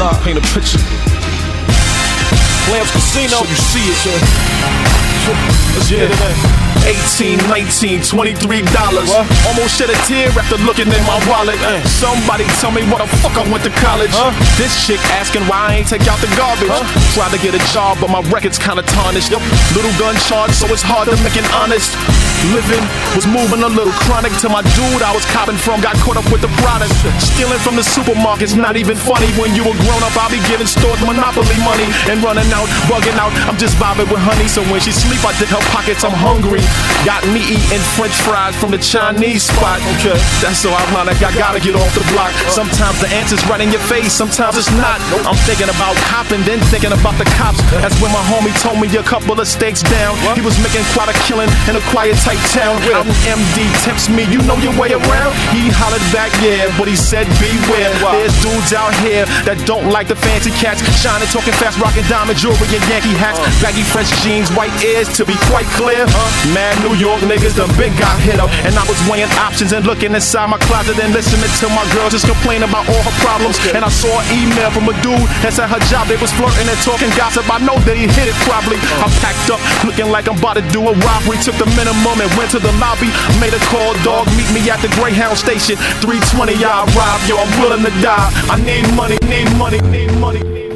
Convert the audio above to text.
Paint a picture. Lambs Casino. So you see it. Let's yeah. get it in. 18, 19, 23 dollars. Almost shed a tear after looking in my wallet. Uh. Somebody tell me what the fuck I went to college. Huh? This chick asking why I ain't take out the garbage. Huh? Tried to get a job, but my record's kinda tarnished. Yep. Little gun charge, so it's hard to make it honest. Living was moving a little chronic to my dude I was copping from. Got caught up with the product. Stealing from the supermarket's not even funny. When you were grown up, I'll be giving stores monopoly money and running out, bugging out. I'm just vibing with honey, so when she sleep, I dig her pockets. I'm hungry. Got me eating French fries from the Chinese spot. Okay, that's so ironic. I gotta get off the block. Sometimes the answer's right in your face, sometimes it's not. I'm thinking about copping, then thinking about the cops. That's when my homie told me a couple of stakes down. He was making quite a killing in a quiet tight town. Out in MD tempts me, you know your way around. He hollered back, yeah, but he said beware. There's dudes out here that don't like the fancy cats, shining, talking fast, rocking diamond jewelry and Yankee hats, baggy French jeans, white ears. To be quite clear, mad New York niggas done big got hit up. And I was weighing options and looking inside my closet and listening to my girl just complain about all her problems. And I saw an email from a dude that said her job, they was flirting and talking gossip. I know that he hit it probably. Uh. I packed up looking like I'm about to do a robbery. Took the minimum and went to the lobby. Made a call, dog, meet me at the Greyhound station. 320, y'all rob, yo, I'm willing to die. I need money, need money, need money.